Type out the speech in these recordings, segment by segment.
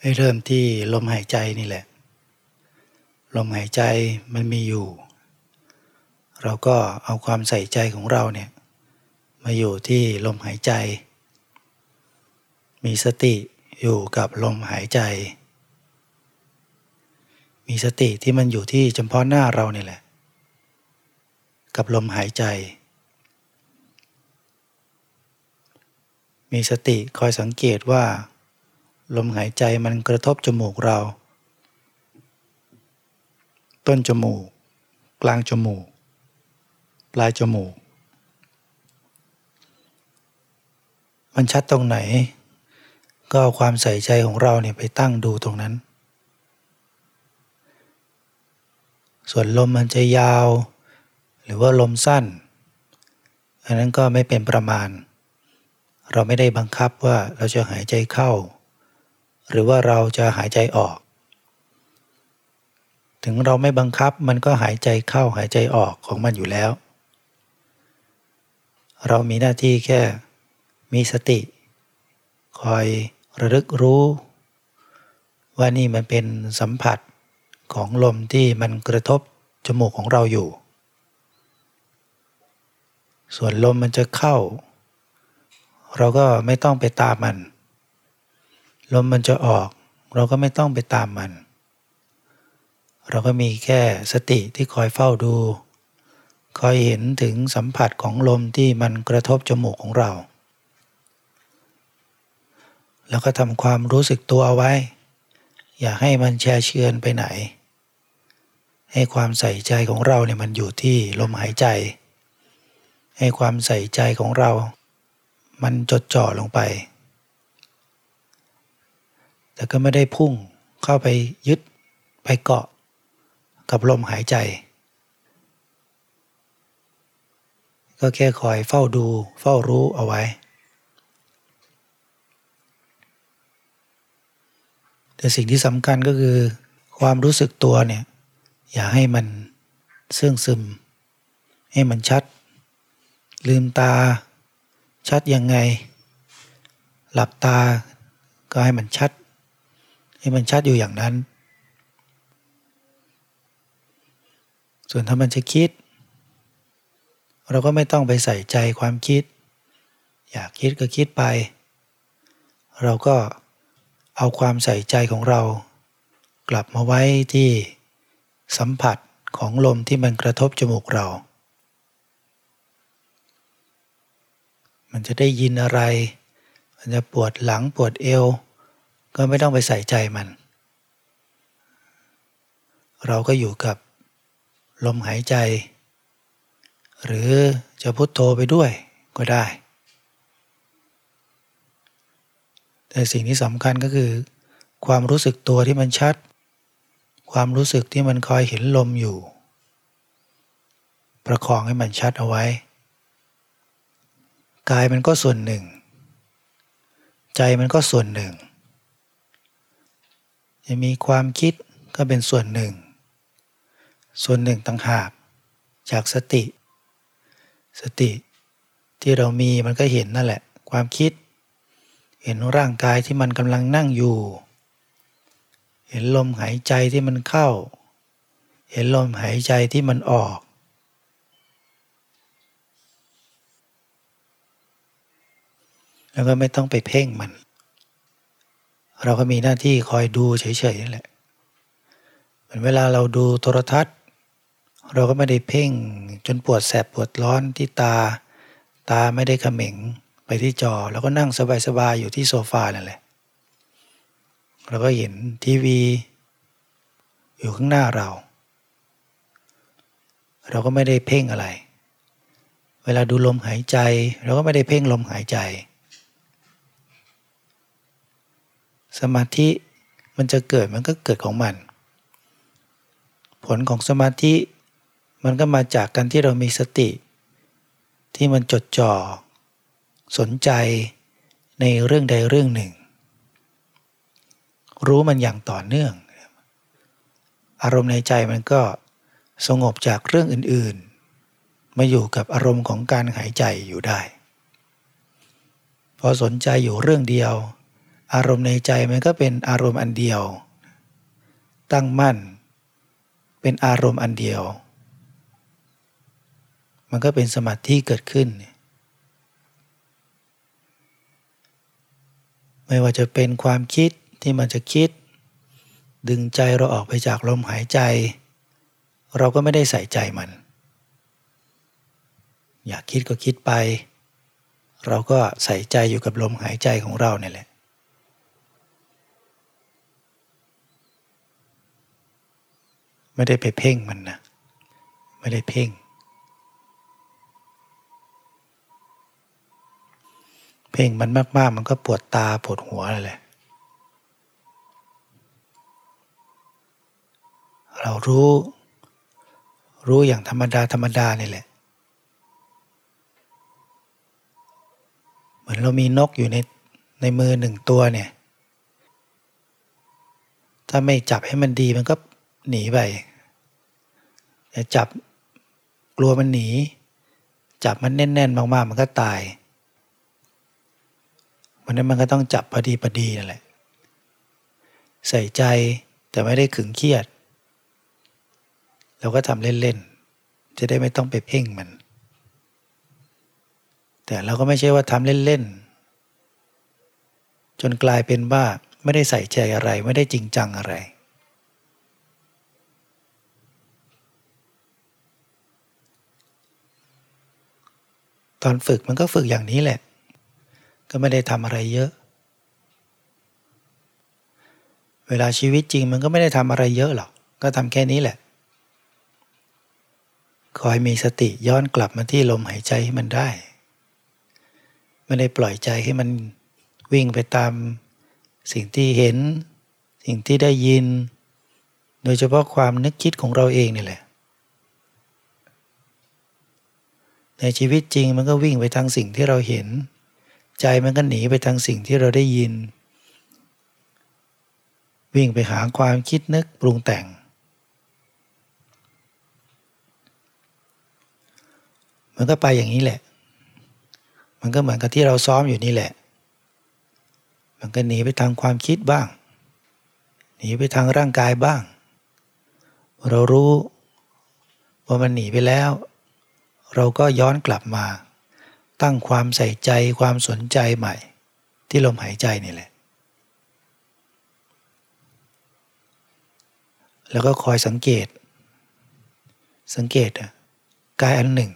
ให้เริ่มที่ลมหายใจนี่แหละ ลมหายใจมันมีอยู่ เราก็เอาความใส่ใจของเราเนี่ยมาอยู่ที่ลมหายใจ มีสติอยู่กับลมหายใจ มีสติที่มันอยู่ที่เฉพาะหน้าเรานี่แหละ กับลมหายใจ มีสติคอยสังเกตว่า ลมหายใจมันกระทบจมูกเรา ต้นจมูก กลางจมูก ปลายจมูก มันชัดตรงไหน ก็เอาความใส่ใจของเราเนี่ยไปตั้งดูตรงนั้น ส่วนลมมันจะยาว หรือว่าลมสั้น อันนั้นก็ไม่เป็นประมาณ เราไม่ได้บังคับว่าเราจะหายใจเข้า หรือว่าเราจะหายใจออก ถึงเราไม่บังคับมันก็หายใจเข้าหายใจออกของมันอยู่แล้ว เรามีหน้าที่แค่มีสติ คอยระลึกรู้ ว่านี่มันเป็นสัมผัสของลมที่มันกระทบจมูกของเราอยู่ ส่วนลมมันจะเข้า เราก็ไม่ต้องไปตามมัน ลมมันจะออก เราก็ไม่ต้องไปตามมัน เราก็มีแค่สติที่คอยเฝ้าดู คอยเห็นถึงสัมผัสของลมที่มันกระทบจมูกของเรา แล้วก็ทำความรู้สึกตัวเอาไว้ อย่าให้มันแช่เชือนไปไหน ให้ความใส่ใจของเราเนี่ยมันอยู่ที่ลมหายใจ ให้ความใส่ใจของเรา มันจดจ่อลงไป แต่ก็ไม่ได้พุ่งเข้าไปยึดไปเกาะกับลมหายใจ ก็แค่คอยเฝ้าดูเฝ้ารู้เอาไว้ แต่สิ่งที่สำคัญก็คือความรู้สึกตัวเนี่ย อย่าให้มันเสื่องซึม ให้มันชัด ลืมตา ชัดยังไง หลับตาก็ให้มันชัด ให้มันชัดอยู่อย่างนั้น ส่วนถ้ามันจะคิด เราก็ไม่ต้องไปใส่ใจความคิด อยากคิดก็คิดไป เราก็เอาความใส่ใจของเรา กลับมาไว้ที่สัมผัสของลมที่มันกระทบจมูกเรา มันจะได้ยินอะไร มันจะปวดหลังปวดเอว ก็ไม่ต้องไปใส่ใจมัน เราก็อยู่กับลมหายใจ หรือจะพุโทโธไปด้วยก็ได้ แต่สิ่งที่สำคัญก็คือ ความรู้สึกตัวที่มันชัด ความรู้สึกที่มันคอยเห็นลมอยู่ ประคองให้มันชัดเอาไว้ กายมันก็ส่วนหนึ่ง ใจมันก็ส่วนหนึ่ง จะมีความคิดก็เป็นส่วนหนึ่ง ส่วนหนึ่งต่างหากจากสติ สติที่เรามีมันก็เห็นนั่นแหละ ความคิด เห็นร่างกายที่มันกำลังนั่งอยู่ เห็นลมหายใจที่มันเข้า เห็นลมหายใจที่มันออกแล้วก็ไม่ต้องไปเพ่งมัน เราก็มีหน้าที่คอยดูเฉยๆนั่นแหละเหมือนเวลาเราดูโทรทัศน์ เราก็ไม่ได้เพ่งจนปวดแสบปวดร้อนที่ตา ตาไม่ได้เขม็งไปที่จอ แล้วก็นั่งสบายๆอยู่ที่โซฟานั่นแหละเราก็เห็นทีวี อยู่ข้างหน้าเรา เราก็ไม่ได้เพ่งอะไร เวลาดูลมหายใจ เราก็ไม่ได้เพ่งลมหายใจ สมาธิมันจะเกิดมันก็เกิดของมัน ผลของสมาธิมันก็มาจากการที่เรามีสติ ที่มันจดจ่อ สนใจในเรื่องใดเรื่องหนึ่ง รู้มันอย่างต่อเนื่อง อารมณ์ในใจมันก็สงบจากเรื่องอื่นๆ มาอยู่กับอารมณ์ของการหายใจอยู่ได้ พอสนใจอยู่เรื่องเดียว อารมณ์ในใจมันก็เป็นอารมณ์อันเดียว ตั้งมั่น เป็นอารมณ์อันเดียว มันก็เป็นสมาธิเกิดขึ้น ไม่ว่าจะเป็นความคิดที่มันจะคิด ดึงใจเราออกไปจากลมหายใจ เราก็ไม่ได้ใส่ใจมัน อยากคิดก็คิดไป เราก็ใส่ใจอยู่กับลมหายใจของเราเนี่ยแหละ ไม่ได้ไปเพ่งมันนะไม่ได้เพ่ง เพ่งมันมากๆ มันก็ปวดตาปวดหัวอะไรเลยเรารู้รู้อย่างธรรมดาธรรมดานี่แหละ เหมือนเรามีนกอยู่ในในมือหนึ่งตัวเนี่ย ถ้าไม่จับให้มันดีมันก็ หนีไปแต่จับกลัวมันหนี จับมันแน่นๆ มากๆ มันก็ตายวันนั้นมันก็ต้องจับพอดีพอดีนั่นแหละ ใส่ใจแต่ไม่ได้ขึงเครียด เราก็ทำเล่นๆ จะได้ไม่ต้องไปเพ่งมัน แต่เราก็ไม่ใช่ว่าทำเล่นๆ จนกลายเป็นว่าไม่ได้ใส่ใจอะไรไม่ได้จริงจังอะไร ตอนฝึกมันก็ฝึกอย่างนี้แหละ ก็ไม่ได้ทำอะไรเยอะ เวลาชีวิตจริงมันก็ไม่ได้ทำอะไรเยอะหรอก ก็ทำแค่นี้แหละ คอยมีสติย้อนกลับมาที่ลมหายใจให้มันได้ ไม่ได้ปล่อยใจให้มันวิ่งไปตามสิ่งที่เห็น สิ่งที่ได้ยิน โดยเฉพาะความนึกคิดของเราเองนี่แหละ ในชีวิตจริงมันก็วิ่งไปทางสิ่งที่เราเห็น ใจมันก็หนีไปทางสิ่งที่เราได้ยิน วิ่งไปหาความคิดนึกปรุงแต่ง มันก็ไปอย่างนี้แหละ มันก็เหมือนกับที่เราซ้อมอยู่นี่แหละ มันก็หนีไปทางความคิดบ้าง หนีไปทางร่างกายบ้าง เรารู้ว่ามันหนีไปแล้ว เราก็ย้อนกลับมา ตั้งความใส่ใจความสนใจใหม่ ที่ลมหายใจนี่แหละ แล้วก็คอยสังเกต สังเกตกายอันหนึ่ง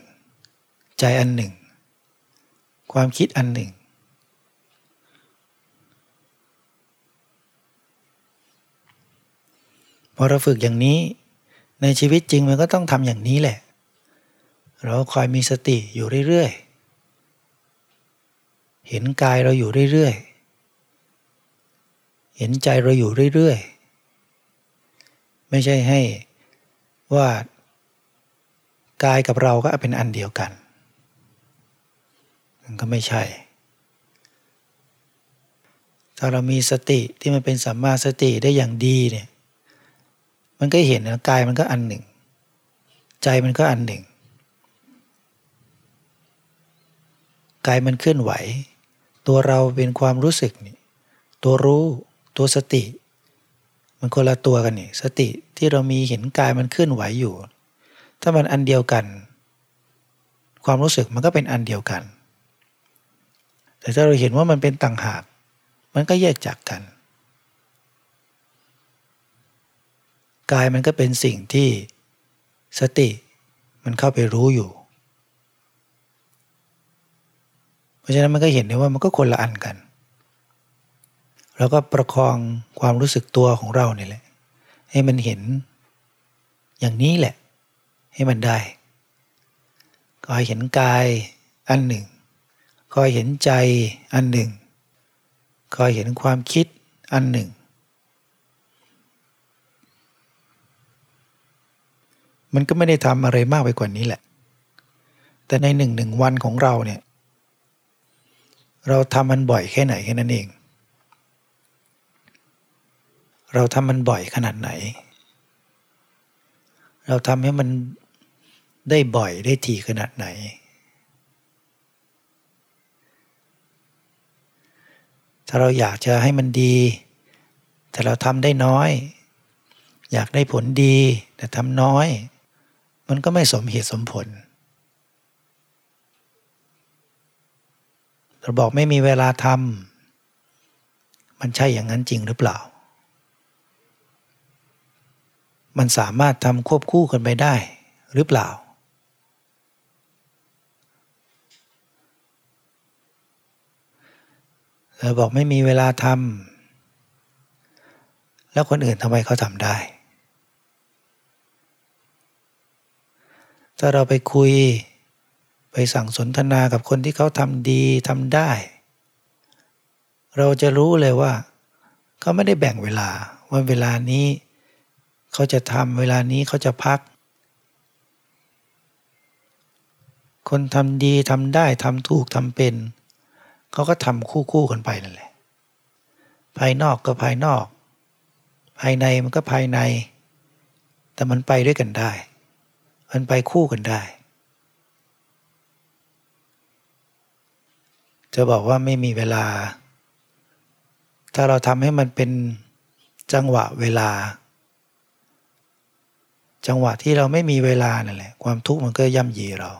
ใจอันหนึ่ง ความคิดอันหนึ่งพอเราฝึกอย่างนี้ในชีวิตจริงมันก็ต้องทำอย่างนี้แหละ เราคอยมีสติอยู่เรื่อยๆ เห็นกายเราอยู่เรื่อยๆ เห็นใจเราอยู่เรื่อยๆ ไม่ใช่ให้ว่ากายกับเราก็เป็นอันเดียวกัน มันก็ไม่ใช่ ถ้าเรามีสติที่มันเป็นสัมมาสติได้อย่างดีเนี่ย มันก็เห็นนะกายมันก็อันหนึ่ง ใจมันก็อันหนึ่ง กายมันเคลื่อนไหว ตัวเราเป็นความรู้สึกนี่ตัวรู้ตัวสติ มันคนละตัวกันนี่สติที่เรามีเห็นกายมันเคลื่อนไหวอยู่ ถ้ามันอันเดียวกัน ความรู้สึกมันก็เป็นอันเดียวกัน แต่ถ้าเราเห็นว่ามันเป็นต่างหาก มันก็แยกจากกัน กายมันก็เป็นสิ่งที่สติมันเข้าไปรู้อยู่ ราะฉะนั้นมันก็เห็นได้ว่ามันก็คนละอันกัน แล้วก็ประคองความรู้สึกตัวของเราเนี่ยแหละ ให้มันเห็นอย่างนี้แหละ ให้มันได้คอยเห็นกายอันหนึ่งคอยเห็นใจอันหนึ่งคอยเห็นความคิดอันหนึ่ง มันก็ไม่ได้ทำอะไรมากไปกว่านี้แหละ แต่ในหนึ่งหนึ่งวันของเราเนี่ย เราทำมันบ่อยแค่ไหนแค่นั้นเอง เราทำมันบ่อยขนาดไหน เราทำให้มันได้บ่อยได้ทีขนาดไหน ถ้าเราอยากจะให้มันดี แต่เราทำได้น้อย อยากได้ผลดีแต่ทำน้อย มันก็ไม่สมเหตุสมผล เราบอกไม่มีเวลาทำมันใช่อย่างนั้นจริงหรือเปล่า มันสามารถทำควบคู่กันไปได้หรือเปล่า เราบอกไม่มีเวลาทำแล้วคนอื่นทำไมเขาทำได้ ถ้าเราไปคุย ไปสั่งสนทนากับคนที่เขาทำดีทำได้ เราจะรู้เลยว่า เขาไม่ได้แบ่งเวลาว่าเวลานี้ เขาจะทำเวลานี้เขาจะพัก คนทำดีทำได้ทำถูกทำเป็น เขาก็ทำคู่คู่กันไปนั่นแหละ ภายนอกก็ภายนอก ภายในมันก็ภายใน แต่มันไปด้วยกันได้ มันไปคู่กันได้ จะบอกว่าไม่มีเวลา ถ้าเราทำให้มันเป็นจังหวะเวลา จังหวะที่เราไม่มีเวลานั่นแหละ ความทุกข์มันก็ย่ำยีเรา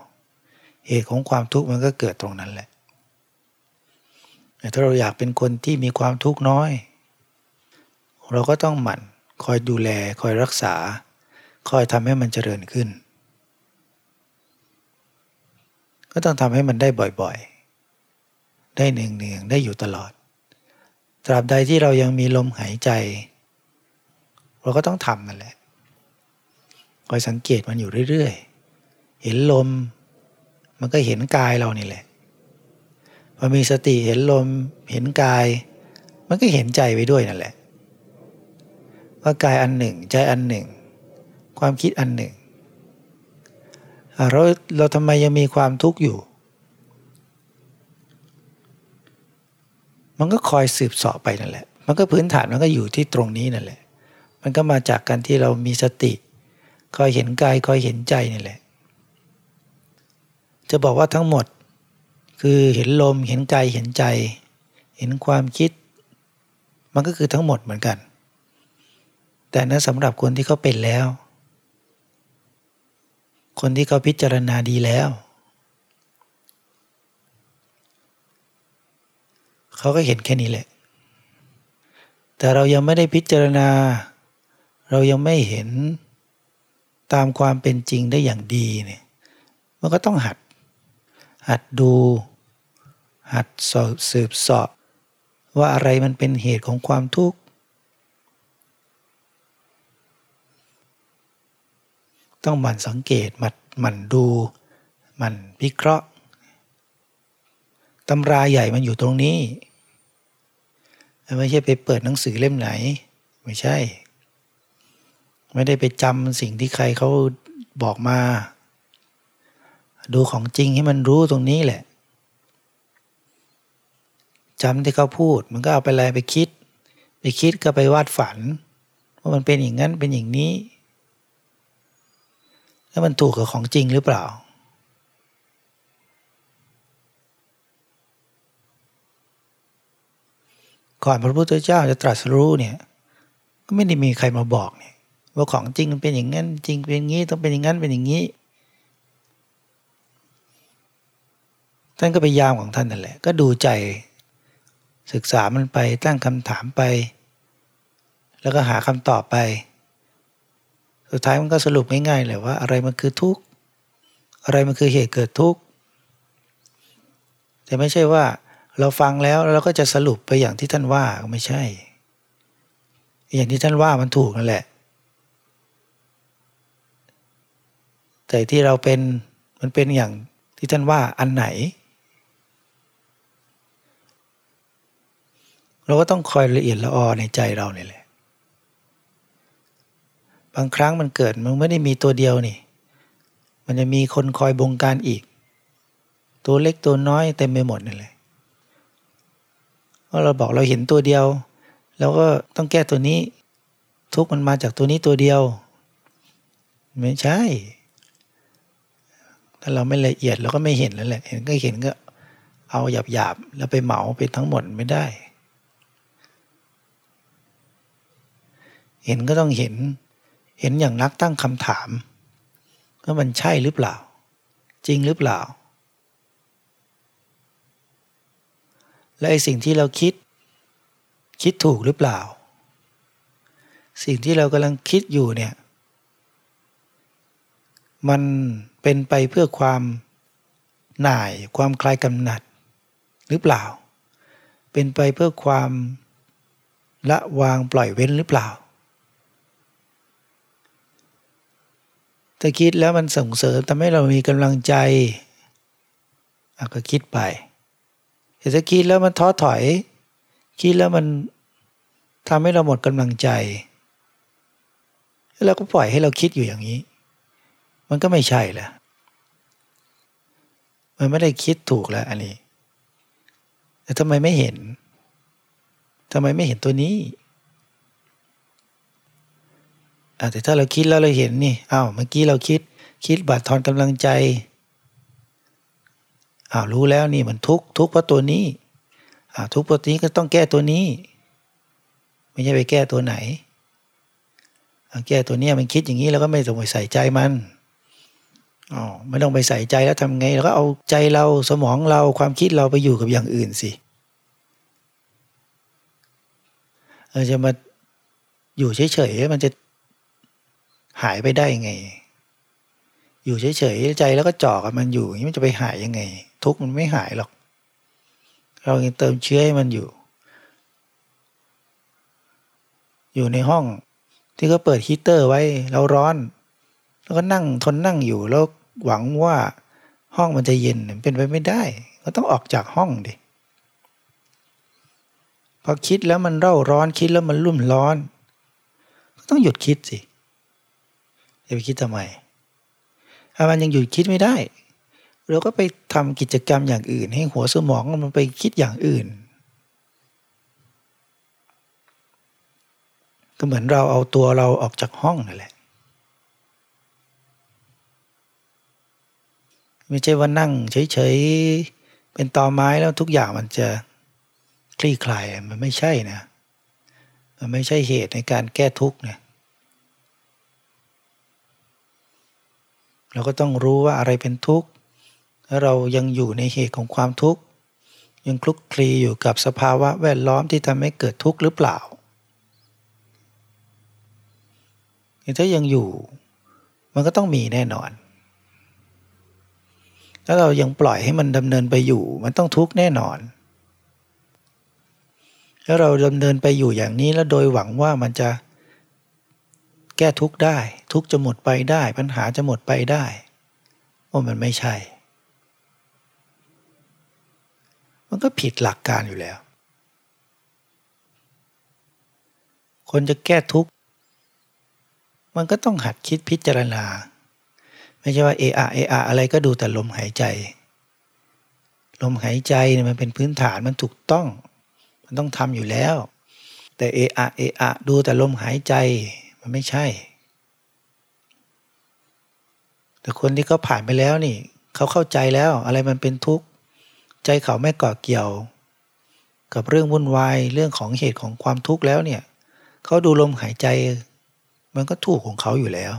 เหตุของความทุกข์มันก็เกิดตรงนั้นแหละถ้าเราอยากเป็นคนที่มีความทุกข์น้อย เราก็ต้องหมั่นคอยดูแลคอยรักษา คอยทำให้มันเจริญขึ้น ก็ต้องทำให้มันได้บ่อยๆ ได้เนืองๆได้อยู่ตลอด ตราบใดที่เรายังมีลมหายใจ เราก็ต้องทำนั่นแหละคอยสังเกตมันอยู่เรื่อยๆ เห็นลม มันก็เห็นกายเรานี่แหละพอมีสติเห็นลมเห็นกาย มันก็เห็นใจไปด้วยนั่นแหละว่ากายอันหนึ่งใจอันหนึ่ง ความคิดอันหนึ่งเราเราทำไมยังมีความทุกข์อยู่ มันก็คอยสืบสอบไปนั่นแหละ มันก็พื้นฐานมันก็อยู่ที่ตรงนี้นั่นแหละ มันก็มาจากการที่เรามีสติคอยเห็นกายคอยเห็นใจนี่แหละ จะบอกว่าทั้งหมดคือเห็นลมเห็นกายเห็นใจ เห็นความคิด มันก็คือทั้งหมดเหมือนกัน แต่นั้นสำหรับคนที่เขาเป็นแล้ว คนที่เขาพิจารณาดีแล้ว เขาก็เห็นแค่นี้แหละ แต่เรายังไม่ได้พิจารณา เรายังไม่เห็นตามความเป็นจริงได้อย่างดีเนี่ยมันก็ต้องหัด หัดดู หัดสอบสืบสอบ ว่าอะไรมันเป็นเหตุของความทุกข์ ต้องหมั่นสังเกตหมั่นหมั่นดูหมั่นพิเคราะห์ตำราใหญ่มันอยู่ตรงนี้ ไม่ใช่ไปเปิดหนังสือเล่มไหน ไม่ใช่ ไม่ได้ไปจำสิ่งที่ใครเขาบอกมา ดูของจริงให้มันรู้ตรงนี้แหละจำที่เขาพูด มันก็เอาไปอะไรไปคิด ไปคิดก็ไปวาดฝันว่ามันเป็นอย่างนั้นเป็นอย่างนี้ แล้วมันถูกกับของจริงหรือเปล่า ก่อนพระพุทธเจ้าจะตรัสรู้เนี่ย ก็ไม่ได้มีใครมาบอกเนี่ยว่าของจริงมันเป็นอย่างนั้น จริงเป็นอย่างนี้ต้องเป็นอย่างนั้นเป็นอย่างนี้ ท่านก็ไปยามของท่านนั่นแหละ ก็ดูใจศึกษามันไปตั้งคำถามไป แล้วก็หาคำตอบไป สุดท้ายมันก็สรุปง่ายๆเลยว่า อะไรมันคือทุกข์อะไรมันคือเหตุเกิดทุกข์แต่ไม่ใช่ว่า เราฟังแล้วเราก็จะสรุปไปอย่างที่ท่านว่าไม่ใช่ อย่างที่ท่านว่ามันถูกนั่นแหละ แต่ที่เราเป็นมันเป็นอย่างที่ท่านว่าอันไหน เราก็ต้องคอยละเอียดละออในใจเราเนี่ยแหละ บางครั้งมันเกิดมันไม่ได้มีตัวเดียวนี่ มันจะมีคนคอยบงการอีก ตัวเล็กตัวน้อยเต็มไปหมดนี่แหละ ว่าเราบอกเราเห็นตัวเดียว แล้วก็ต้องแก้ตัวนี้ ทุกมันมาจากตัวนี้ตัวเดียว ไม่ใช่ ถ้าเราไม่ละเอียดเราก็ไม่เห็นแล้วแหละเห็นก็เห็นก็เอาหยาบหยาบแล้วไปเหมาไปทั้งหมดไม่ได้ เห็นก็ต้องเห็น เห็นอย่างนักตั้งคำถามว่ามันใช่หรือเปล่า จริงหรือเปล่า และไอสิ่งที่เราคิด คิดถูกหรือเปล่า สิ่งที่เรากำลังคิดอยู่เนี่ย มันเป็นไปเพื่อความหน่ายความคลายกำหนัด หรือเปล่า เป็นไปเพื่อความละวางปล่อยเว้นหรือเปล่า ถ้าคิดแล้วมันส่งเสริมทำให้เรามีกำลังใจก็คิดไป แต่ถ้าคิดแล้วมันท้อถอย คิดแล้วมันทำให้เราหมดกำลังใจ แล้วก็ปล่อยให้เราคิดอยู่อย่างนี้ มันก็ไม่ใช่แหละมันไม่ได้คิดถูกแล้วอันนี้ แต่ทำไมไม่เห็นทำไมไม่เห็นตัวนี้แต่ถ้าเราคิดแล้วเราเห็นนี่อ้าวเมื่อกี้เราคิด คิดบาดทอนกำลังใจ อ้าวรู้แล้วนี่มันทุกทุกเพราะตัวนี้อ้าวทุกเพราะนี้ก็ต้องแก้ตัวนี้ ไม่ใช่ไปแก้ตัวไหนแก้ตัวนี้มันคิดอย่างนี้แล้วก็ไม่ต้องไปใส่ใจมันอ๋อไม่ต้องไปใส่ใจแล้วทำไงเราก็เอาใจเราสมองเราความคิดเราไปอยู่กับอย่างอื่นสิเออจะมาอยู่เฉยๆมันจะหายไปได้ไง อยู่เฉยๆใจแล้วก็จ่อกับมันอยู่อย่างนี้มันจะไปหายยังไง ทุกมันไม่หายหรอก เรายังเติมเชื้อให้มันอยู่ อยู่ในห้องที่เขาเปิดฮีเตอร์ไว้เราร้อน แล้วก็นั่งทนนั่งอยู่แล้วหวังว่าห้องมันจะเย็นเป็นไปไม่ได้ ก็ต้องออกจากห้องดิพอคิดแล้วมันเร่าร้อนคิดแล้วมันรุ่มร้อน ก็ต้องหยุดคิดสิจะไปคิดทำไม ถ้ามันยังหยุดคิดไม่ได้เราก็ไปทำกิจกรรมอย่างอื่น ให้หัวสมองมันไปคิดอย่างอื่น ก็เหมือนเราเอาตัวเราออกจากห้องนั่นแหละไม่ใช่ว่านั่งเฉยๆ เป็นตอไม้แล้วทุกอย่างมันจะคลี่คลายมันไม่ใช่นะ มันไม่ใช่เหตุในการแก้ทุกข์นี่ย เราก็ต้องรู้ว่าอะไรเป็นทุกข์แล้วเรายังอยู่ในเหตุของความทุกข์ยังคลุกคลีอยู่กับสภาวะแวดล้อมที่ทำให้เกิดทุกข์หรือเปล่าถ้ายังอยู่มันก็ต้องมีแน่นอน ถ้าเรายังปล่อยให้มันดำเนินไปอยู่ มันต้องทุกข์แน่นอนแล้วเราดำเนินไปอยู่อย่างนี้แล้วโดยหวังว่ามันจะ แก้ทุกข์ได้ ทุกข์จะหมดไปได้ ปัญหาจะหมดไปได้โอ้มันไม่ใช่ มันก็ผิดหลักการอยู่แล้ว คนจะแก้ทุกข์มันก็ต้องหัดคิดพิจารณา ไม่ใช่ว่าเออะเออะอะไรก็ดูแต่ลมหายใจ ลมหายใจเนี่ยมันเป็นพื้นฐานมันถูกต้อง มันต้องทำอยู่แล้ว แต่เออะเออะดูแต่ลมหายใจ มันไม่ใช่ แต่คนที่เขาผ่านไปแล้วนี่เขาเข้าใจแล้วอะไรมันเป็นทุกข์ ใจเขาไม่เกาะเกี่ยว กับเรื่องวุ่นวายเรื่องของเหตุของความทุกข์แล้วเนี่ยเขาดูลมหายใจ มันก็ถูกของเขาอยู่แล้ว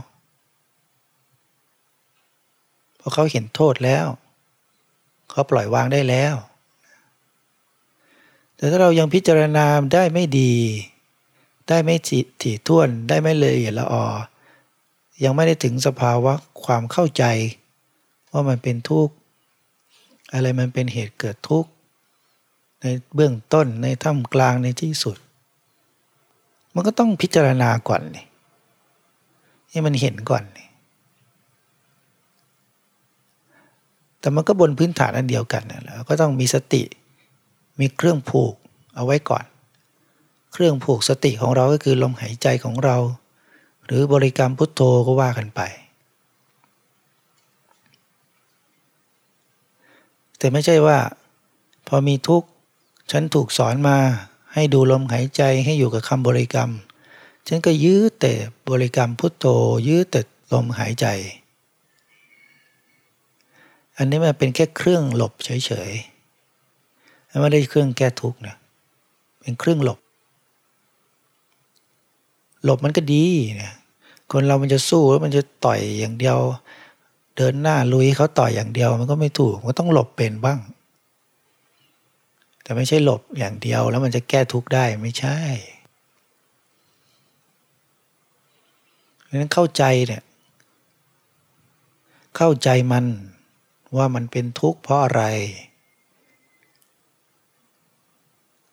เพราะเขาเห็นโทษแล้ว เขาปล่อยวางได้แล้ว แต่ถ้าเรายังพิจารณาได้ไม่ดี ได้ไม่ถี่ถ้วนได้ไม่เลยเอียดละออ ยังไม่ได้ถึงสภาวะความเข้าใจ ว่ามันเป็นทุกข์อะไรมันเป็นเหตุเกิดทุกข์ในเบื้องต้นในท่ามกลางในที่สุด มันก็ต้องพิจารณาก่อนนี่ให้มันเห็นก่อนนี่แต่มันก็บนพื้นฐานอันเดียวกันนะแล้วก็ต้องมีสติมีเครื่องผูกเอาไว้ก่อน เครื่องผูกสติของเราก็คือลมหายใจของเรา หรือบริกรรมพุทโธก็ว่ากันไป แต่ไม่ใช่ว่า พอมีทุกข์ฉันถูกสอนมาให้ดูลมหายใจให้อยู่กับคำบริกรรม ฉันก็ยื้อแต่บริกรรมพุทโธ ยื้อแต่ลมหายใจ อันนี้มันเป็นแค่เครื่องหลบเฉยๆไม่ได้เครื่องแก้ทุกข์นะเป็นเครื่องหลบ หลบมันก็ดีเนี่ยคนเรามันจะสู้แล้วมันจะต่อยอย่างเดียว เดินหน้าลุยเขาต่อยอย่างเดียวมันก็ไม่ถูกมันต้องหลบเป็นบ้าง แต่ไม่ใช่หลบอย่างเดียวแล้วมันจะแก้ทุกข์ได้ไม่ใช่เพราะนั้นเข้าใจเนี่ยเข้าใจมันว่ามันเป็นทุกข์เพราะอะไร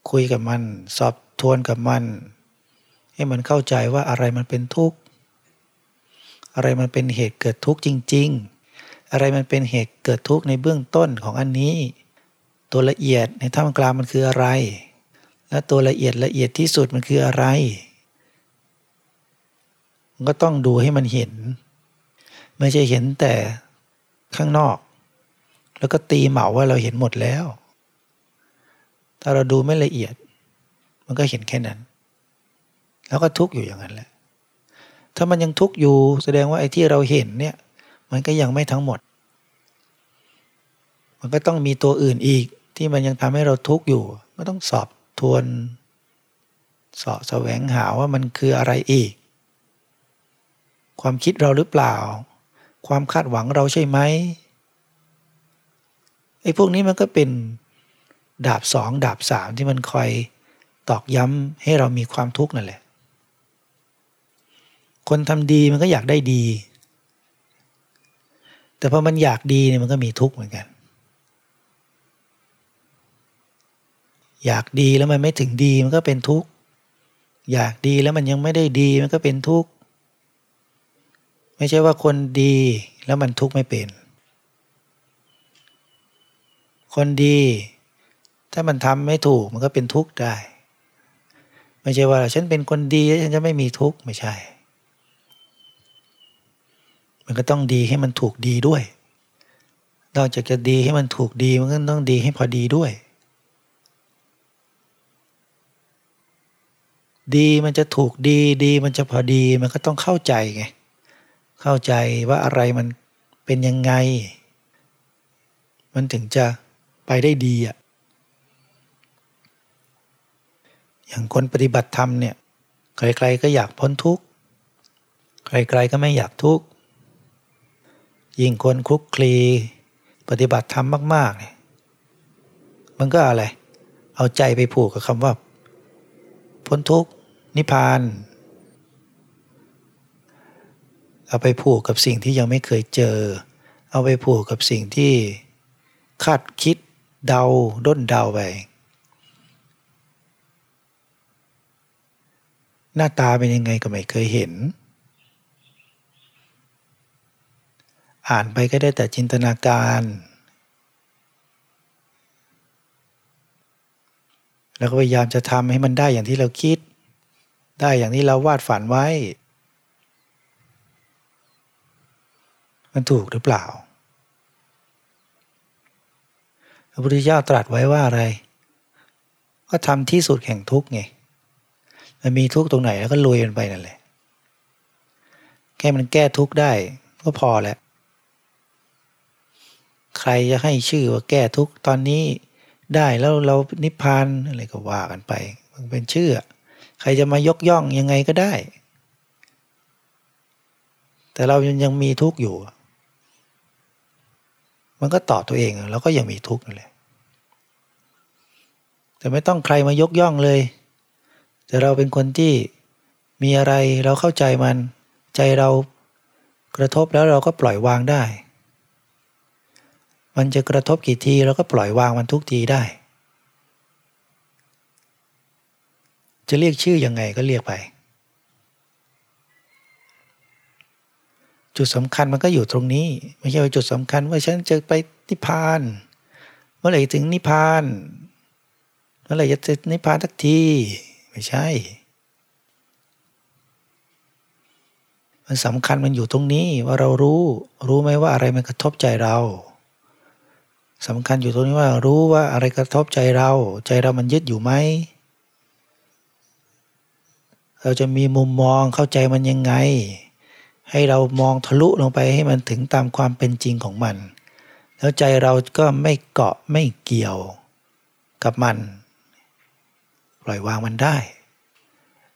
คุยกับมัน สอบทวนกับมัน ให้มันเข้าใจว่าอะไรมันเป็นทุกข์ อะไรมันเป็นเหตุเกิดทุกข์จริง ๆ อะไรมันเป็นเหตุเกิดทุกข์ในเบื้องต้นของอันนี้ ตัวละเอียดในท่ามกลางมันคืออะไร และตัวละเอียดละเอียดที่สุดมันคืออะไรมันก็ต้องดูให้มันเห็น ไม่ใช่เห็นแต่ข้างนอก แล้วก็ตีเหมาว่าเราเห็นหมดแล้ว ถ้าเราดูไม่ละเอียด มันก็เห็นแค่นั้น แล้วก็ทุกข์อยู่อย่างนั้นแหละ ถ้ามันยังทุกข์อยู่แสดงว่าไอ้ที่เราเห็นเนี่ย มันก็ยังไม่ทั้งหมด มันก็ต้องมีตัวอื่นอีกที่มันยังทำให้เราทุกข์อยู่ ก็ต้องสอบทวนสอบแสวงหาว่ามันคืออะไรอีก ความคิดเราหรือเปล่า ความคาดหวังเราใช่ไหมไอ้พวกนี้มันก็เป็นดาบสองดาบสามที่มันคอยตอกย้ำให้เรามีความทุกข์นั่นแหละ คนทำดีมันก็อยากได้ดี แต่พอมันอยากดีเนี่ยมันก็มีทุกข์เหมือนกัน อยากดีแล้วมันไม่ถึงดีมันก็เป็นทุกข์ อยากดีแล้วมันยังไม่ได้ดีมันก็เป็นทุกข์ ไม่ใช่ว่าคนดีแล้วมันทุกข์ไม่เป็น คนดี ถ้ามันทำไม่ถูกมันก็เป็นทุกข์ได้ ไม่ใช่ว่าฉันเป็นคนดีฉันจะไม่มีทุกข์ไม่ใช่ มันก็ต้องดีให้มันถูกดีด้วยนอกจากจะดีให้มันถูกดีมันก็ต้องดีให้พอดีด้วย ดีมันจะถูกดีดีมันจะพอดีมันก็ต้องเข้าใจไงเข้าใจว่าอะไรมันเป็นยังไง มันถึงจะไปได้ดีอะอย่างคนปฏิบัติธรรมเนี่ยใครๆก็อยากพ้นทุกข์ใครๆก็ไม่อยากทุกข์ ยิ่งคนคลุกคลีปฏิบัติธรรมมากๆเนี่ยมันก็อะไร เอาใจไปผูกกับคำว่า พ้นทุกข์นิพพาน เอาไปผูกกับสิ่งที่ยังไม่เคยเจอ เอาไปผูกกับสิ่งที่คาดคิดเดาด้นเดาไปหน้าตาเป็นยังไงก็ไม่เคยเห็น อ่านไปก็ได้แต่จินตนาการ แล้วก็พยายามจะทำให้มันได้อย่างที่เราคิด ได้อย่างที่เราวาดฝันไว้ มันถูกหรือเปล่าพระพุทธเจ้าตรัสไว้ว่าอะไร ก็ทำที่สุดแห่งทุกไงมันมีทุกตรงไหนแล้วก็ลุยมันไปนั่นแหละแค่มันแก้ทุกได้ก็พอแล้ว ใครจะให้ชื่อว่าแก้ทุกตอนนี้ได้แล้วเรานิพพานอะไรก็ว่ากันไป มันเป็นชื่อ ใครจะมายกย่องยังไงก็ได้ แต่เรายังยังมีทุกข์อยู่ มันก็ตอบตัวเองเราก็ยังมีทุกข์นั่นแหละแต่ไม่ต้องใครมายกย่องเลย แต่เราเป็นคนที่มีอะไรเราเข้าใจมัน ใจเรากระทบแล้วเราก็ปล่อยวางได้ มันจะกระทบกี่ทีเราก็ปล่อยวางมันทุกทีได้ จะเรียกชื่อยังไงก็เรียกไป จุดสำคัญมันก็อยู่ตรงนี้ ไม่ใช่ว่าจุดสำคัญว่าฉันจะไปนิพพาน เมื่อไหร่ถึงนิพพานเมื่อไหร่จะถึงนิพพานทักทีไม่ใช่มันสำคัญมันอยู่ตรงนี้ว่าเรารู้ รู้ไหมว่าอะไรมันกระทบใจเรา สำคัญอยู่ตรงนี้ว่ารู้ว่าอะไรกระทบใจเรา ใจเรามันยึดอยู่ไหม เราจะมีมุมมองเข้าใจมันยังไง ให้เรามองทะลุลงไปให้มันถึงตามความเป็นจริงของมัน แล้วใจเราก็ไม่เกาะไม่เกี่ยวกับมัน ปล่อยวางมันได้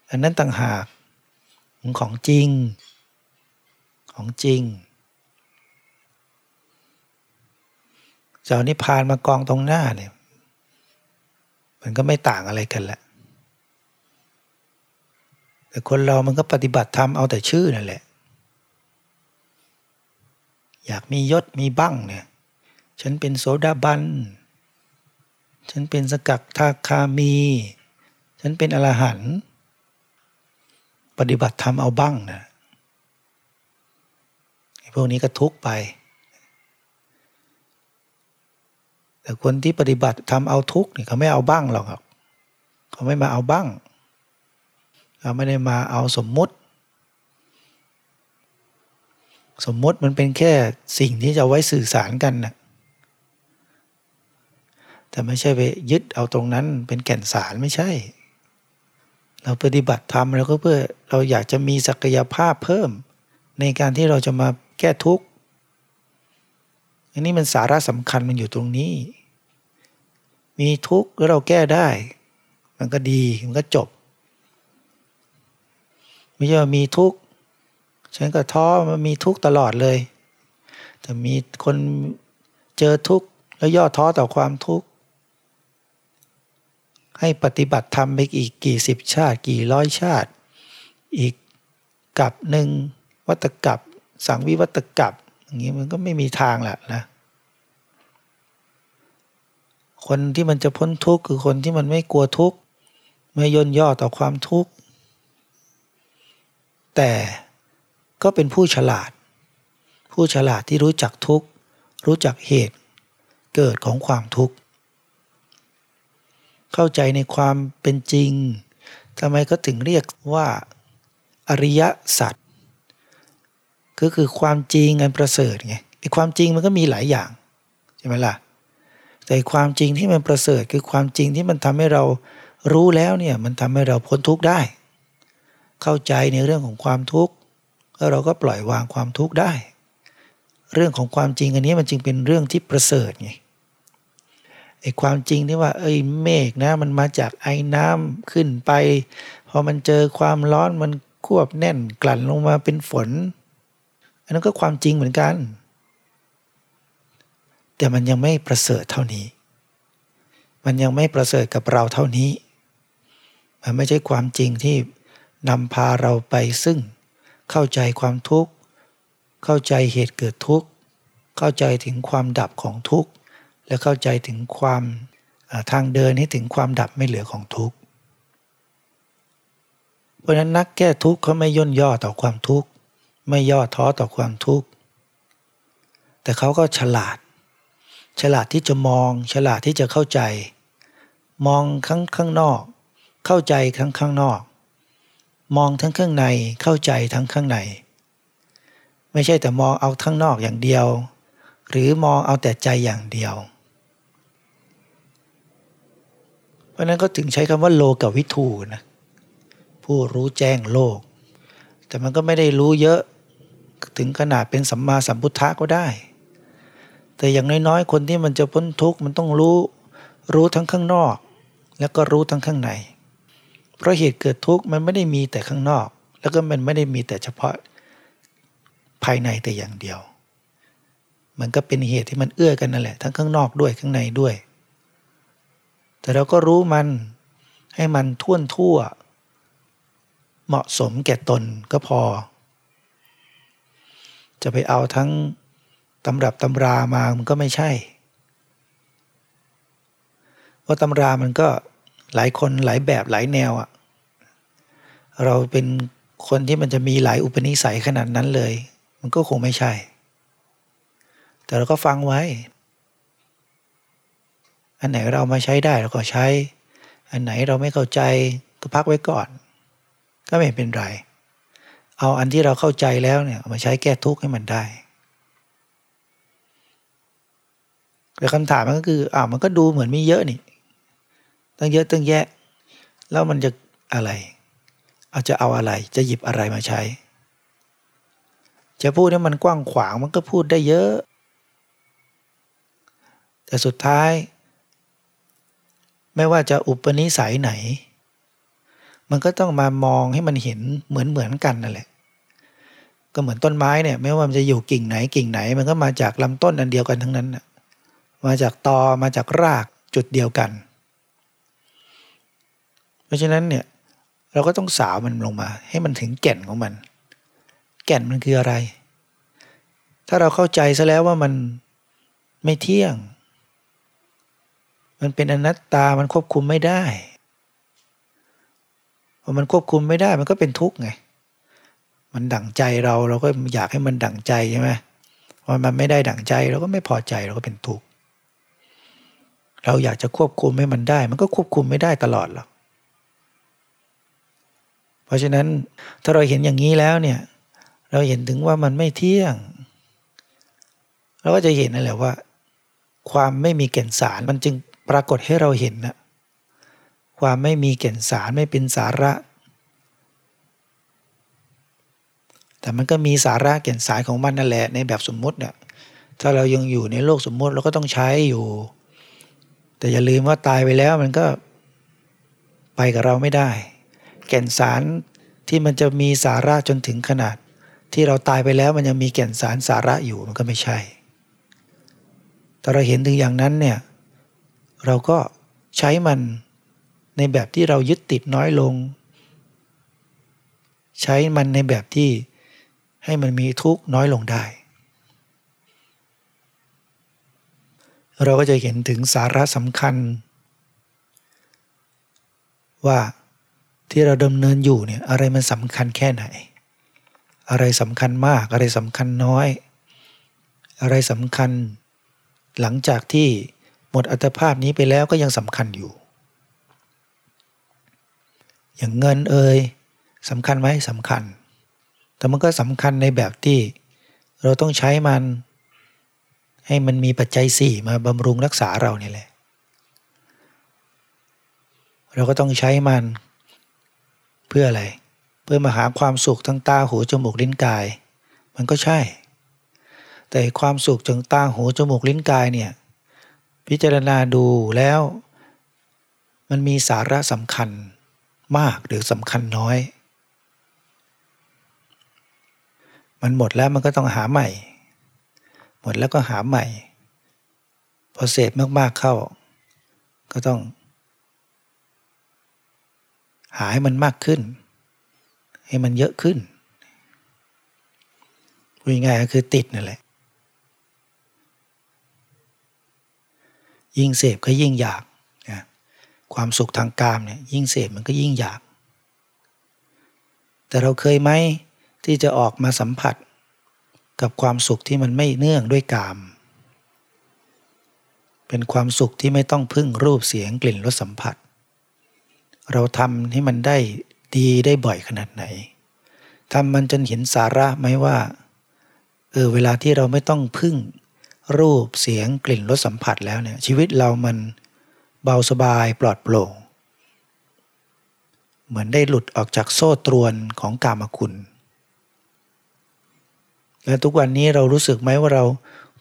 อันนั้นต่างหากของจริง ของจริง จะเอานิพพานมากองตรงหน้าเนี่ย มันก็ไม่ต่างอะไรกันแหละแต่คนเรามันก็ปฏิบัติธรรมเอาแต่ชื่อนั่นแหละ อยากมียศมีบ้างเนี่ย ฉันเป็นโสดาบัน ฉันเป็นสกักทาคามี ฉันเป็นอรหันต์ปฏิบัติธรรมเอาบ้างนะพวกนี้ก็ทุกไป แต่คนที่ปฏิบัติทำเอาทุกข์นี่ยเขาไม่เอาบ้างหรอกเขาไม่มาเอาบ้างเขาไม่ได้มาเอาสมมุติ สมมุติมันเป็นแค่สิ่งที่จะไว้สื่อสารกันนะแต่ไม่ใช่ไปยึดเอาตรงนั้นเป็นแก่นสารไม่ใช่ เราปฏิบัติธรรมเราก็เพื่อเราอยากจะมีศักยภาพเพิ่ม ในการที่เราจะมาแก้ทุกข์ อันนี้มันสาระสำคัญมันอยู่ตรงนี้ มีทุกข์แล้วเราแก้ได้ มันก็ดีมันก็จบ ไม่ใช่ว่ามีทุกข์ฉันก็ท้อมันมีทุกข์ตลอดเลย แต่มีคนเจอทุกข์แล้วย่อท้อต่อความทุกข์ให้ปฏิบัติธรรมไปอีกกี่สิบชาติ กี่ร้อยชาติ อีกกับหนึ่งวัตกับสังวิวัตกับ อย่างนี้มันก็ไม่มีทางแหละนะ คนที่มันจะพ้นทุกข์คือคนที่มันไม่กลัวทุกข์ไม่ย่นย่อต่อความทุกข์แต่ก็เป็นผู้ฉลาด ผู้ฉลาดที่รู้จักทุกข์รู้จักเหตุเกิดของความทุกข์เข้าใจในความเป็นจริงทำไมก็ถึงเรียกว่าอริยสัจ ก็คือความจริงอันประเสริฐไงไอ้ความจริงมันก็มีหลายอย่างใช่ไหมล่ะแต่ความจริงที่มันประเสริฐคือความจริงที่มันทำให้เรารู้แล้วเนี่ยมันทำให้เราพ้นทุกข์ได้ เข้าใจในเรื่องของความทุกข์แล้วเราก็ปล่อยวางความทุกข์ได้ เรื่องของความจริงอันนี้มันจึงเป็นเรื่องที่ประเสริฐไงไอ้ความจริงที่ว่า เอ้ยเมฆนะมันมาจากไอ้น้ำขึ้นไปพอมันเจอความร้อนมันควบแน่นกลั่นลงมาเป็นฝน อันนั้นก็ความจริงเหมือนกัน แต่มันยังไม่ประเสริฐเท่านี้ มันยังไม่ประเสริฐกับเราเท่านี้ มันไม่ใช่ความจริงที่นำพาเราไปซึ่งเข้าใจความทุกข์ เข้าใจเหตุเกิดทุกข์ เข้าใจถึงความดับของทุกข์ และเข้าใจถึงความทางเดินให้ถึงความดับไม่เหลือของทุกข์ เพราะนั้นนักแก้ทุกข์เขาไม่ย่นย่อต่อความทุกข์ ไม่ย่อท้อต่อความทุกข์ แต่เขาก็ฉลาด ฉลาดที่จะมอง ฉลาดที่จะเข้าใจ มองข้างข้างนอก เข้าใจทั้งข้างนอก มองทั้งข้างในเข้าใจทั้งข้างใน ไม่ใช่แต่มองเอาทั้งนอกอย่างเดียว หรือมองเอาแต่ใจอย่างเดียว เพราะนั้นก็ถึงใช้คำว่าโลกวิทูนะผู้รู้แจ้งโลกแต่มันก็ไม่ได้รู้เยอะ ถึงขนาดเป็นสัมมาสัมพุทธะก็ได้ แต่อย่างน้อยๆ คนที่มันจะพ้นทุกข์มันต้องรู้รู้ทั้งข้างนอก แล้วก็รู้ทั้งข้างใน เพราะเหตุเกิดทุกข์มันไม่ได้มีแต่ข้างนอก แล้วก็มันไม่ได้มีแต่เฉพาะภายในแต่อย่างเดียว มันก็เป็นเหตุที่มันเอื้อกันนั่นแหละทั้งข้างนอกด้วยข้างในด้วย แต่เราก็รู้มันให้มันท่วนทั่ว เหมาะสมแก่ตนก็พอ จะไปเอาทั้งตำรับตำรามามันก็ไม่ใช่เพราตำรามันก็หลายคนหลายแบบหลายแนวอะเราเป็นคนที่มันจะมีหลายอุปนิสัยขนาดนั้นเลย มันก็คงไม่ใช่ แต่เราก็ฟังไว้ อันไหนเรามาใช้ได้เราก็ใช้ อันไหนเราไม่เข้าใจก็พักไว้ก่อน ก็ไม่เป็นไร เอาอันที่เราเข้าใจแล้วเนี่ยมาใช้แก้ทุกข์ให้มันได้แต่คำถามมันก็คืออ้าวมันก็ดูเหมือนมีเยอะนี่ตั้งเยอะตั้งแยะ แล้วมันจะอะไร เอาจะเอาอะไรจะหยิบอะไรมาใช้ จะพูดให้มันกว้างขวางมันก็พูดได้เยอะ แต่สุดท้าย ไม่ว่าจะอุปนิสัยไหน มันก็ต้องมามองให้มันเห็นเหมือนเหมือนกันนั่นแหละ ก็เหมือนต้นไม้เนี่ย ไม่ว่ามันจะอยู่กิ่งไหนกิ่งไหน มันก็มาจากลำต้นอันเดียวกันทั้งนั้นมาจากตอมาจากรากจุดเดียวกัน เพราะฉะนั้นเนี่ยเราก็ต้องสาวมันลงมา ให้มันถึงแก่นของมัน แก่นมันคืออะไร ถ้าเราเข้าใจซะแล้วว่ามันไม่เที่ยง มันเป็นอนัตตามันควบคุมไม่ได้ พอมันควบคุมไม่ได้มันก็เป็นทุกข์ไง มันดั่งใจเราเราก็อยากให้มันดั่งใจใช่ไหมพอมันไม่ได้ดั่งใจเราก็ไม่พอใจเราก็เป็นทุกข์เราอยากจะควบคุมให้มันได้ มันก็ควบคุมไม่ได้ตลอดหรอกเพราะฉะนั้นถ้าเราเห็นอย่างนี้แล้วเนี่ย เราเห็นถึงว่ามันไม่เที่ยง เราก็จะเห็นนั่นแหละว่า ความไม่มีแก่นสารมันจึงปรากฏให้เราเห็นนะ ความไม่มีแก่นสารไม่เป็นสาระ แต่มันก็มีสาระแก่นสารของมันนั่นแหละในแบบสมมติเนี่ยถ้าเรายังอยู่ในโลกสมมติเราก็ต้องใช้อยู่ แต่อย่าลืมว่าตายไปแล้วมันก็ไปกับเราไม่ได้ แก่นสารที่มันจะมีสาระจนถึงขนาด ที่เราตายไปแล้วมันยังมีแก่นสารสาระอยู่มันก็ไม่ใช่ แต่เราเห็นถึงอย่างนั้นเนี่ยเราก็ใช้มัน ในแบบที่เรายึดติดน้อยลง ใช้มันในแบบที่ให้มันมีทุกข์น้อยลงได้ เราก็จะเห็นถึงสาระสำคัญ ว่าที่เราดำเนินอยู่เนี่ยอะไรมันสำคัญแค่ไหน อะไรสำคัญมากอะไรสำคัญน้อย อะไรสำคัญ หลังจากที่หมดอัตภาพนี้ไปแล้วก็ยังสำคัญอยู่ อย่างเงินเอ่ยสำคัญไหมสำคัญ แต่มันก็สำคัญในแบบที่ เราต้องใช้มัน ให้มันมีปัจจัยสี่มาบำรุงรักษาเรานี่แหละ เราก็ต้องใช้มัน เพื่ออะไร เพื่อมาหาความสุขทั้งตาหูจมูกลิ้นกาย มันก็ใช่ แต่ความสุขจงตาหูจมูกลิ้นกายเนี่ยพิจารณาดูแล้ว มันมีสาระสำคัญ มากหรือสำคัญน้อย มันหมดแล้วมันก็ต้องหาใหม่ หมดแล้วก็หาใหม่ พอเสพมากๆเข้า ก็ต้อง หาให้มันมากขึ้น ให้มันเยอะขึ้นพูดง่ายก็คือติดนั่นแหละ ยิ่งเสพก็ยิ่งอยาก ความสุขทางกามเนี่ยยิ่งเสพมันก็ยิ่งอยาก แต่เราเคยไหมที่จะออกมาสัมผัสกับความสุขที่มันไม่เนื่องด้วยกาม เป็นความสุขที่ไม่ต้องพึ่งรูปเสียงกลิ่นรสสัมผัส เราทำให้มันได้ดีได้บ่อยขนาดไหนทำมันจนเห็นสาระไหมว่าเออเวลาที่เราไม่ต้องพึ่งรูปเสียงกลิ่นรสสัมผัสแล้วเนี่ยชีวิตเรามัน เบาสบายปลอดโปร่ง เหมือนได้หลุดออกจากโซ่ตรวนของกามคุณ และทุกวันนี้เรารู้สึกไหมว่าเรา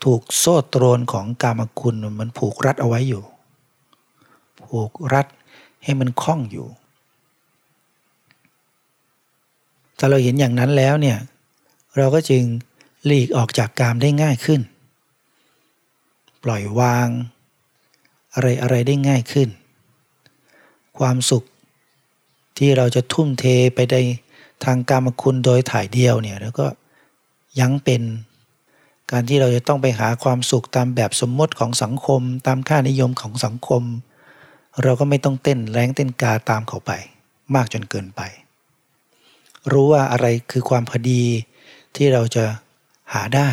ถูกโซ่ตรวนของกามคุณมันผูกรัดเอาไว้อยู่ ผูกรัดให้มันคล้องอยู่ ถ้าเราเห็นอย่างนั้นแล้วเนี่ยเราก็จึงหลีกออกจากกามได้ง่ายขึ้น ปล่อยวาง อะไรอะไรได้ง่ายขึ้น ความสุขที่เราจะทุ่มเทไปในทางกรรมคุณโดยถ่ายเดียวเนี่ยแล้วก็ยั้งเป็นการที่เราจะต้องไปหาความสุขตามแบบสมมติของสังคม ตามค่านิยมของสังคม เราก็ไม่ต้องเต้นแรงเต้นกาตามเขาไป มากจนเกินไป รู้ว่าอะไรคือความพอดีที่เราจะหาได้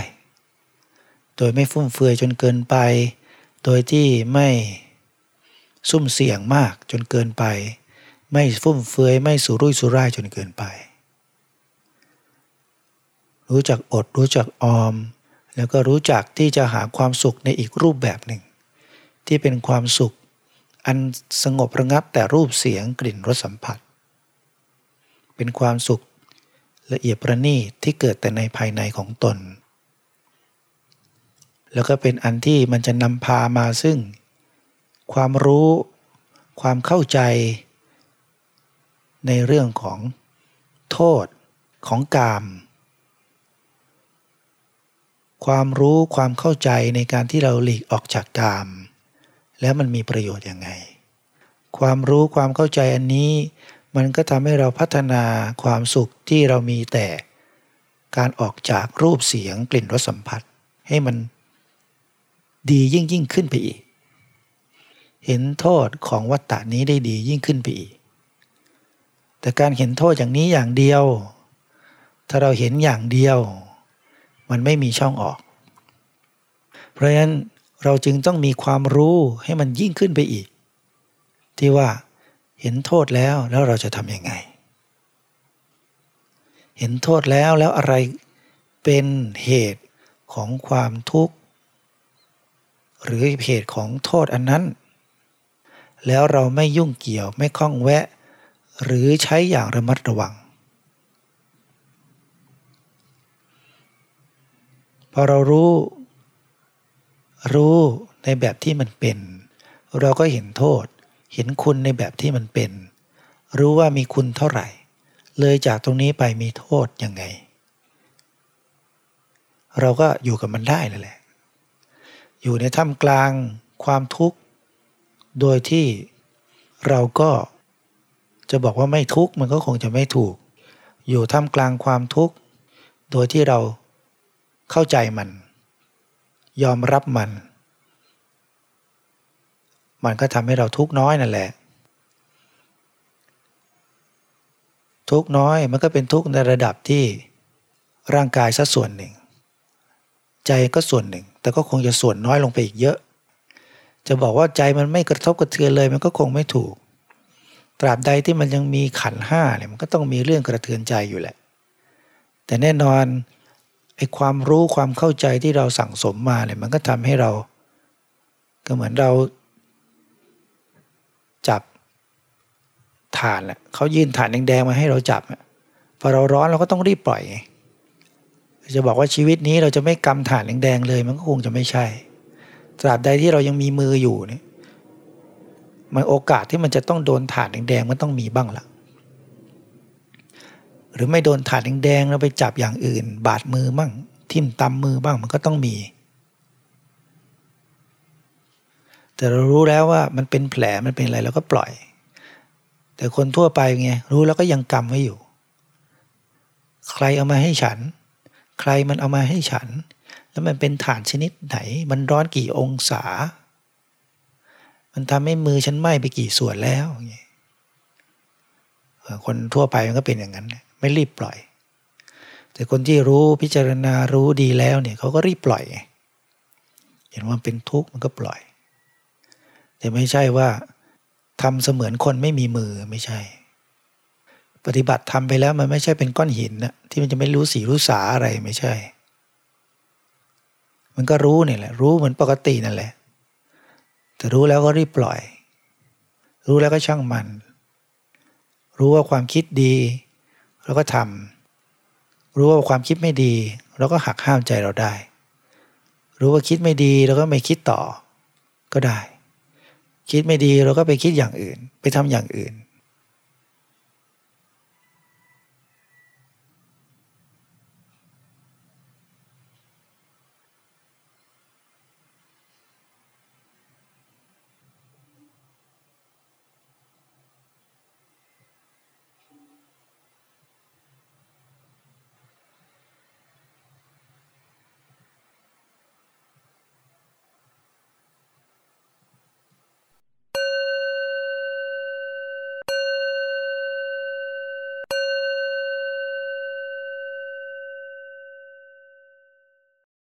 โดยไม่ฟุ่มเฟือยจนเกินไป โดยที่ไม่ซุ่มเสี่ยงมากจนเกินไป ไม่ฟุ่มเฟือยไม่สุรุ่ยสุร่ายจนเกินไป รู้จักอดรู้จักออม แล้วก็รู้จักที่จะหาความสุขในอีกรูปแบบหนึ่ง ที่เป็นความสุข อันสงบระงับแต่รูปเสียงกลิ่นรสสัมผัส เป็นความสุขละเอียดประณีตที่เกิดแต่ในภายในของตน แล้วก็เป็นอันที่มันจะนำพามาซึ่ง ความรู้ ความเข้าใจ ในเรื่องของโทษของกาม ความรู้ความเข้าใจในการที่เราหลีกออกจากกาม แล้วมันมีประโยชน์ยังไง ความรู้ความเข้าใจอันนี้ มันก็ทำให้เราพัฒนาความสุขที่เรามีแต่ การออกจากรูปเสียงกลิ่นรสสัมผัส ให้มัน ดียิ่งยิ่งขึ้นไปอีก เห็นโทษของวัตตะนี้ได้ดียิ่งขึ้นไปอีก แต่การเห็นโทษอย่างนี้อย่างเดียว ถ้าเราเห็นอย่างเดียว มันไม่มีช่องออก เพราะฉะนั้นเราจึงต้องมีความรู้ให้มันยิ่งขึ้นไปอีก ที่ว่าเห็นโทษแล้วแล้วเราจะทำยังไง เห็นโทษแล้วแล้วอะไรเป็นเหตุของความทุกข์ หรือเหตุของโทษอันนั้น แล้วเราไม่ยุ่งเกี่ยวไม่คล้องแวะ หรือใช้อย่างระมัดระวัง พอเรารู้ รู้ในแบบที่มันเป็น เราก็เห็นโทษ เห็นคุณในแบบที่มันเป็น รู้ว่ามีคุณเท่าไหร่ เลยจากตรงนี้ไปมีโทษยังไง เราก็อยู่กับมันได้เลยแหละ อยู่ในท่ามกลางความทุกข์ โดยที่เราก็จะบอกว่าไม่ทุกข์มันก็คงจะไม่ถูก อยู่ท่ามกลางความทุกข์ โดยที่เราเข้าใจมัน ยอมรับมัน มันก็ทำให้เราทุกข์น้อยนั่นแหละ ทุกข์น้อยมันก็เป็นทุกข์ในระดับที่ร่างกายสัส่วนหนึ่ง ใจก็ส่วนหนึ่ง แต่ก็คงจะส่วนน้อยลงไปอีกเยอะ จะบอกว่าใจมันไม่กระทบกระเทือนเลย มันก็คงไม่ถูก ตราบใดที่มันยังมีขันห้าเนี่ยมันก็ต้องมีเรื่องกระเทือนใจอยู่แหละ แต่แน่นอนไอ้ความรู้ความเข้าใจที่เราสั่งสมมาเนี่ยมันก็ทำให้เรา ก็เหมือนเรา จับฐานแหละเขายื่นฐานแดงๆมาให้เราจับพอเราร้อนเราก็ต้องรีบปล่อยไง จะบอกว่าชีวิตนี้เราจะไม่กำฐานแดงๆเลย มันก็คงจะไม่ใช่ ตราบใดที่เรายังมีมืออยู่เนี่ยมันโอกาสที่มันจะต้องโดนฐานแดงๆมันต้องมีบ้างละหรือไม่โดนฐานแดงๆเราไปจับอย่างอื่น บาดมือบ้างทิ่มตำมือบ้างมันก็ต้องมี แต่เรารู้แล้วว่ามันเป็นแผลมันเป็นอะไรเราก็ปล่อย แต่คนทั่วไปไงรู้แล้วก็ยังกำไว้อยู่ ใครเอามาให้ฉัน ใครมันเอามาให้ฉัน แล้วมันเป็นฐานชนิดไหน มันร้อนกี่องศา มันทำให้มือฉันไหม้ไปกี่ส่วนแล้วคนทั่วไปมันก็เป็นอย่างนั้น ไม่รีบปล่อย แต่คนที่รู้พิจารณารู้ดีแล้วเนี่ยเขาก็รีบปล่อยเห็นว่าเป็นทุกข์มันก็ปล่อย แต่ไม่ใช่ว่าทำเสมือนคนไม่มีมือไม่ใช่ ปฏิบัติทำไปแล้วมันไม่ใช่เป็นก้อนหินนะที่มันจะไม่รู้สีรู้สาอะไรไม่ใช่ มันก็รู้นี่แหละ รู้เหมือนปกตินั่นแหละ แต่รู้แล้วก็รีบปล่อย รู้แล้วก็ช่างมัน รู้ว่าความคิดดีเราก็ทำรู้ว่าความคิดไม่ดีเราก็หักห้ามใจเราได้ รู้ว่าคิดไม่ดีเราก็ไม่คิดต่อก็ได้ คิดไม่ดีเราก็ไปคิดอย่างอื่น ไปทำอย่างอื่น